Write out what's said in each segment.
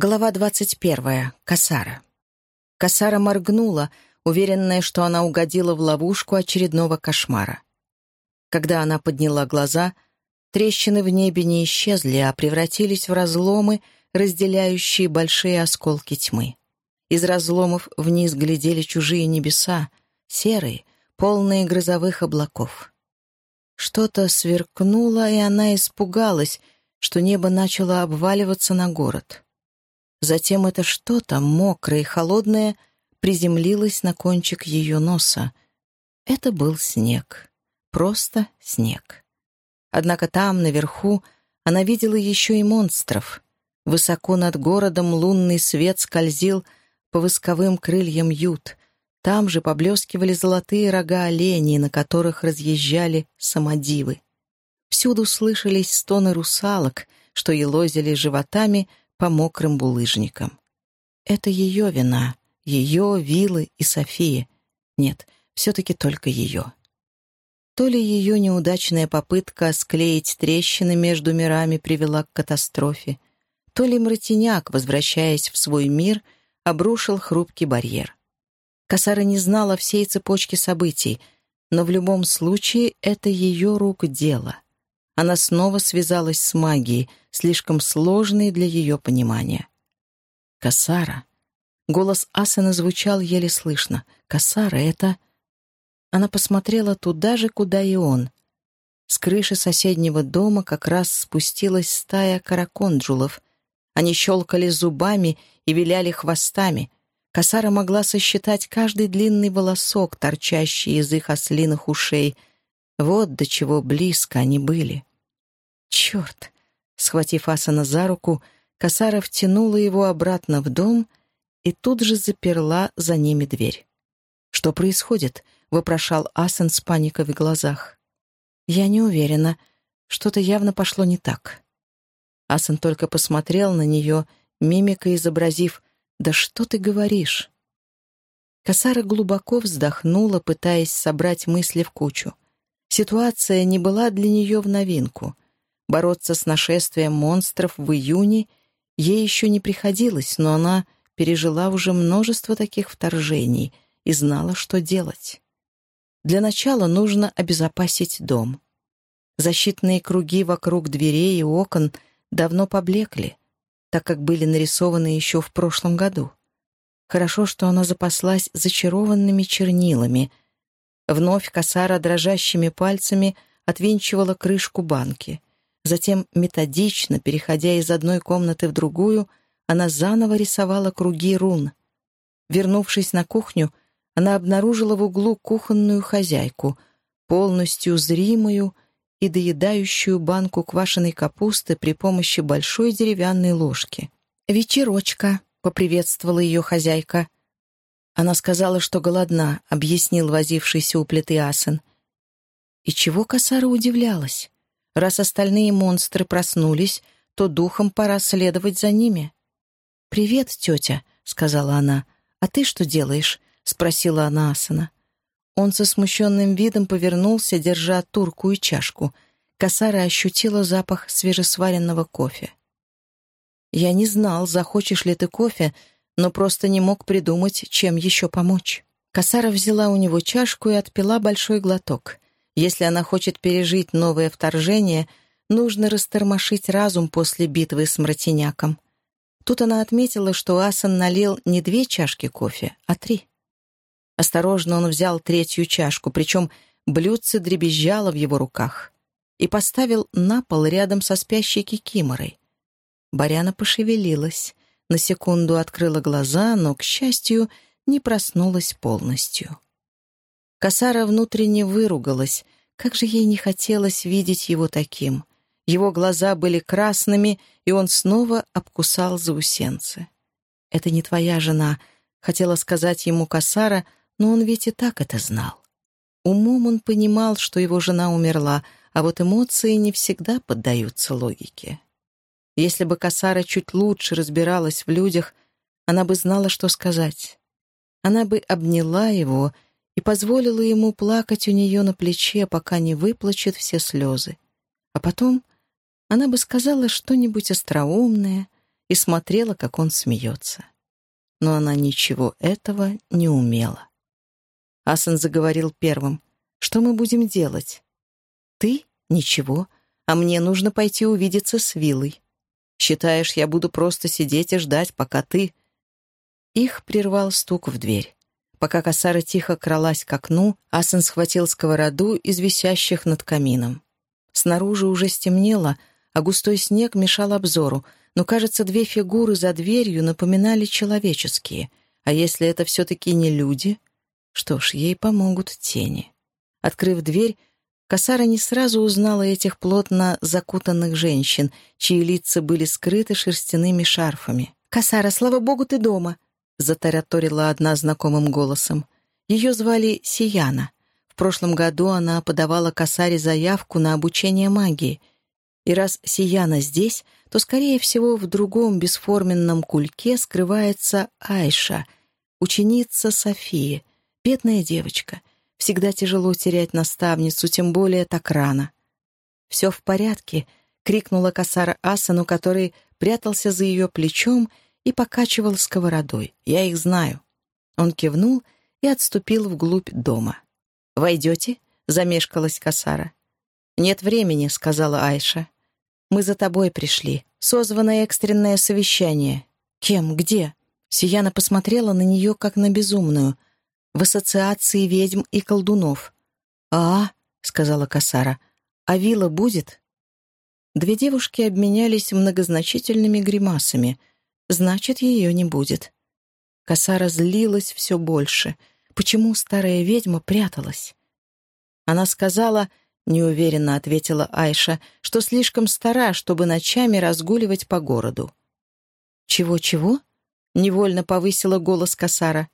Глава двадцать первая. Касара. Касара моргнула, уверенная, что она угодила в ловушку очередного кошмара. Когда она подняла глаза, трещины в небе не исчезли, а превратились в разломы, разделяющие большие осколки тьмы. Из разломов вниз глядели чужие небеса, серые, полные грозовых облаков. Что-то сверкнуло, и она испугалась, что небо начало обваливаться на город. Затем это что-то, мокрое и холодное, приземлилось на кончик ее носа. Это был снег. Просто снег. Однако там, наверху, она видела еще и монстров. Высоко над городом лунный свет скользил по восковым крыльям ют. Там же поблескивали золотые рога оленей, на которых разъезжали самодивы. Всюду слышались стоны русалок, что елозили животами по мокрым булыжникам. Это ее вина, ее, Вилы и Софии. Нет, все-таки только ее. То ли ее неудачная попытка склеить трещины между мирами привела к катастрофе, то ли Мратиняк, возвращаясь в свой мир, обрушил хрупкий барьер. Косара не знала всей цепочки событий, но в любом случае это ее рук дело — она снова связалась с магией, слишком сложной для ее понимания. «Касара». Голос Асана звучал еле слышно. «Касара, это...» Она посмотрела туда же, куда и он. С крыши соседнего дома как раз спустилась стая караконджулов. Они щелкали зубами и виляли хвостами. Касара могла сосчитать каждый длинный волосок, торчащий из их ослиных ушей. Вот до чего близко они были. «Черт!» Схватив Асана за руку, Касара втянула его обратно в дом и тут же заперла за ними дверь. «Что происходит?» — вопрошал Асан с паникой в глазах. «Я не уверена. Что-то явно пошло не так». Асан только посмотрел на нее, мимикой изобразив «Да что ты говоришь?» Касара глубоко вздохнула, пытаясь собрать мысли в кучу. Ситуация не была для нее в новинку — Бороться с нашествием монстров в июне ей еще не приходилось, но она пережила уже множество таких вторжений и знала, что делать. Для начала нужно обезопасить дом. Защитные круги вокруг дверей и окон давно поблекли, так как были нарисованы еще в прошлом году. Хорошо, что она запаслась зачарованными чернилами. Вновь косара дрожащими пальцами отвинчивала крышку банки. Затем, методично, переходя из одной комнаты в другую, она заново рисовала круги рун. Вернувшись на кухню, она обнаружила в углу кухонную хозяйку, полностью зримую и доедающую банку квашеной капусты при помощи большой деревянной ложки. «Вечерочка», — поприветствовала ее хозяйка. Она сказала, что голодна, — объяснил возившийся у плиты Асен. И чего Косара удивлялась? Раз остальные монстры проснулись, то духом пора следовать за ними. «Привет, тетя», — сказала она. «А ты что делаешь?» — спросила она Асана. Он со смущенным видом повернулся, держа турку и чашку. Косара ощутила запах свежесваренного кофе. «Я не знал, захочешь ли ты кофе, но просто не мог придумать, чем еще помочь». Косара взяла у него чашку и отпила большой глоток — если она хочет пережить новое вторжение, нужно растормошить разум после битвы с Мратиняком. Тут она отметила, что Асан налил не две чашки кофе, а три. Осторожно он взял третью чашку, причем блюдце дребезжало в его руках, и поставил на пол рядом со спящей кикиморой. Баряна пошевелилась, на секунду открыла глаза, но, к счастью, не проснулась полностью. Касара внутренне выругалась. Как же ей не хотелось видеть его таким. Его глаза были красными, и он снова обкусал заусенцы. «Это не твоя жена», — хотела сказать ему Касара, но он ведь и так это знал. Умом он понимал, что его жена умерла, а вот эмоции не всегда поддаются логике. Если бы Касара чуть лучше разбиралась в людях, она бы знала, что сказать. Она бы обняла его и позволила ему плакать у нее на плече, пока не выплачет все слезы. А потом она бы сказала что-нибудь остроумное и смотрела, как он смеется. Но она ничего этого не умела. Асан заговорил первым. «Что мы будем делать?» «Ты? Ничего. А мне нужно пойти увидеться с Виллой. Считаешь, я буду просто сидеть и ждать, пока ты...» Их прервал стук в дверь. Пока косара тихо кралась к окну, Асан схватил сковороду из висящих над камином. Снаружи уже стемнело, а густой снег мешал обзору, но, кажется, две фигуры за дверью напоминали человеческие. А если это все-таки не люди? Что ж, ей помогут тени. Открыв дверь, Косара не сразу узнала этих плотно закутанных женщин, чьи лица были скрыты шерстяными шарфами. «Косара, слава богу, ты дома!» — затараторила одна знакомым голосом. Ее звали Сияна. В прошлом году она подавала Касаре заявку на обучение магии. И раз Сияна здесь, то, скорее всего, в другом бесформенном кульке скрывается Айша, ученица Софии, бедная девочка. Всегда тяжело терять наставницу, тем более так рано. «Все в порядке», — крикнула Касара Асану, который прятался за ее плечом и покачивал сковородой. «Я их знаю». Он кивнул и отступил вглубь дома. «Войдете?» — замешкалась Касара. «Нет времени», — сказала Айша. «Мы за тобой пришли. Созвано экстренное совещание». «Кем? Где?» Сияна посмотрела на нее, как на безумную. «В ассоциации ведьм и колдунов». «А, — сказала Касара, — а вилла будет?» Две девушки обменялись многозначительными гримасами. Значит, ее не будет. Коса разлилась все больше. Почему старая ведьма пряталась? Она сказала, неуверенно ответила Айша, что слишком стара, чтобы ночами разгуливать по городу. «Чего-чего?» — невольно повысила голос Касара.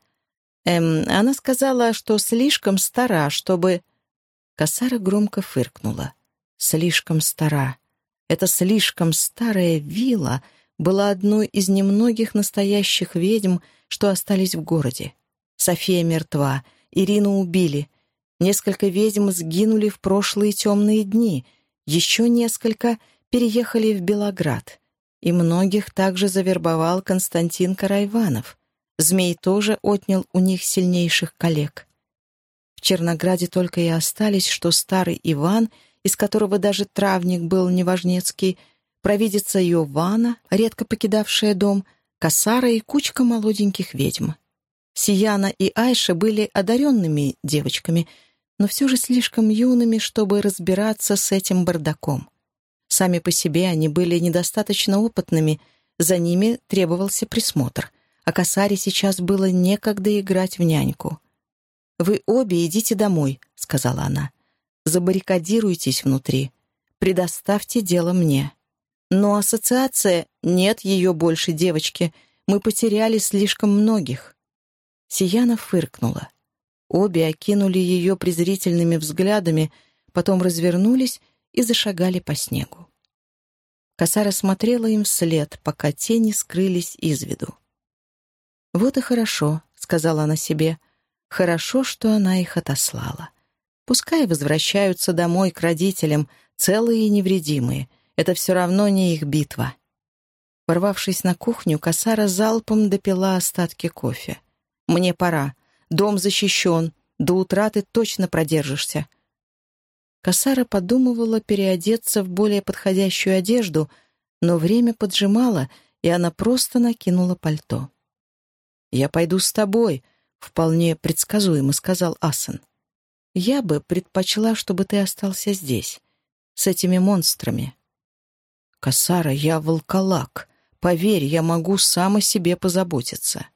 «Эм, она сказала, что слишком стара, чтобы...» Касара громко фыркнула. «Слишком стара. Это слишком старая вилла была одной из немногих настоящих ведьм, что остались в городе. София мертва, Ирину убили. Несколько ведьм сгинули в прошлые темные дни, еще несколько переехали в Белоград. И многих также завербовал Константин Карайванов. Змей тоже отнял у них сильнейших коллег. В Чернограде только и остались, что старый Иван, из которого даже травник был неважнецкий, провидица Йована, редко покидавшая дом, Касара и кучка молоденьких ведьм. Сияна и Айша были одаренными девочками, но все же слишком юными, чтобы разбираться с этим бардаком. Сами по себе они были недостаточно опытными, за ними требовался присмотр, а Касаре сейчас было некогда играть в няньку. «Вы обе идите домой», — сказала она. «Забаррикадируйтесь внутри. Предоставьте дело мне». Но ассоциация «нет ее больше, девочки», мы потеряли слишком многих. Сияна фыркнула. Обе окинули ее презрительными взглядами, потом развернулись и зашагали по снегу. Косара смотрела им вслед, пока тени скрылись из виду. «Вот и хорошо», — сказала она себе, — «хорошо, что она их отослала. Пускай возвращаются домой к родителям, целые и невредимые, это все равно не их битва. Ворвавшись на кухню, Касара залпом допила остатки кофе. «Мне пора. Дом защищен. До утра ты точно продержишься». Касара подумывала переодеться в более подходящую одежду, но время поджимало, и она просто накинула пальто. «Я пойду с тобой», — вполне предсказуемо сказал Асан. «Я бы предпочла, чтобы ты остался здесь, с этими монстрами». «Косара, я волколак. Поверь, я могу сам о себе позаботиться».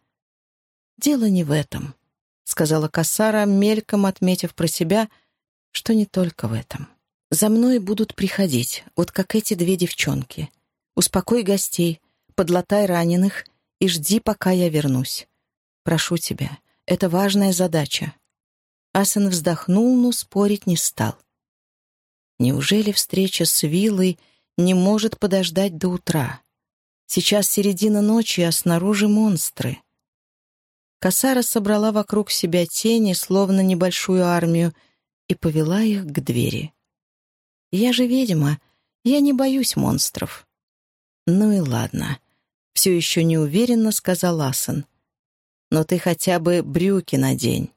«Дело не в этом», — сказала Косара, мельком отметив про себя, что не только в этом. «За мной будут приходить, вот как эти две девчонки. Успокой гостей, подлатай раненых и жди, пока я вернусь. Прошу тебя, это важная задача». Асан вздохнул, но спорить не стал. Неужели встреча с Виллой не может подождать до утра. Сейчас середина ночи, а снаружи монстры. Касара собрала вокруг себя тени, словно небольшую армию, и повела их к двери. «Я же ведьма, я не боюсь монстров». «Ну и ладно. все еще неуверенно сказал Асан. «Но ты хотя бы брюки надень».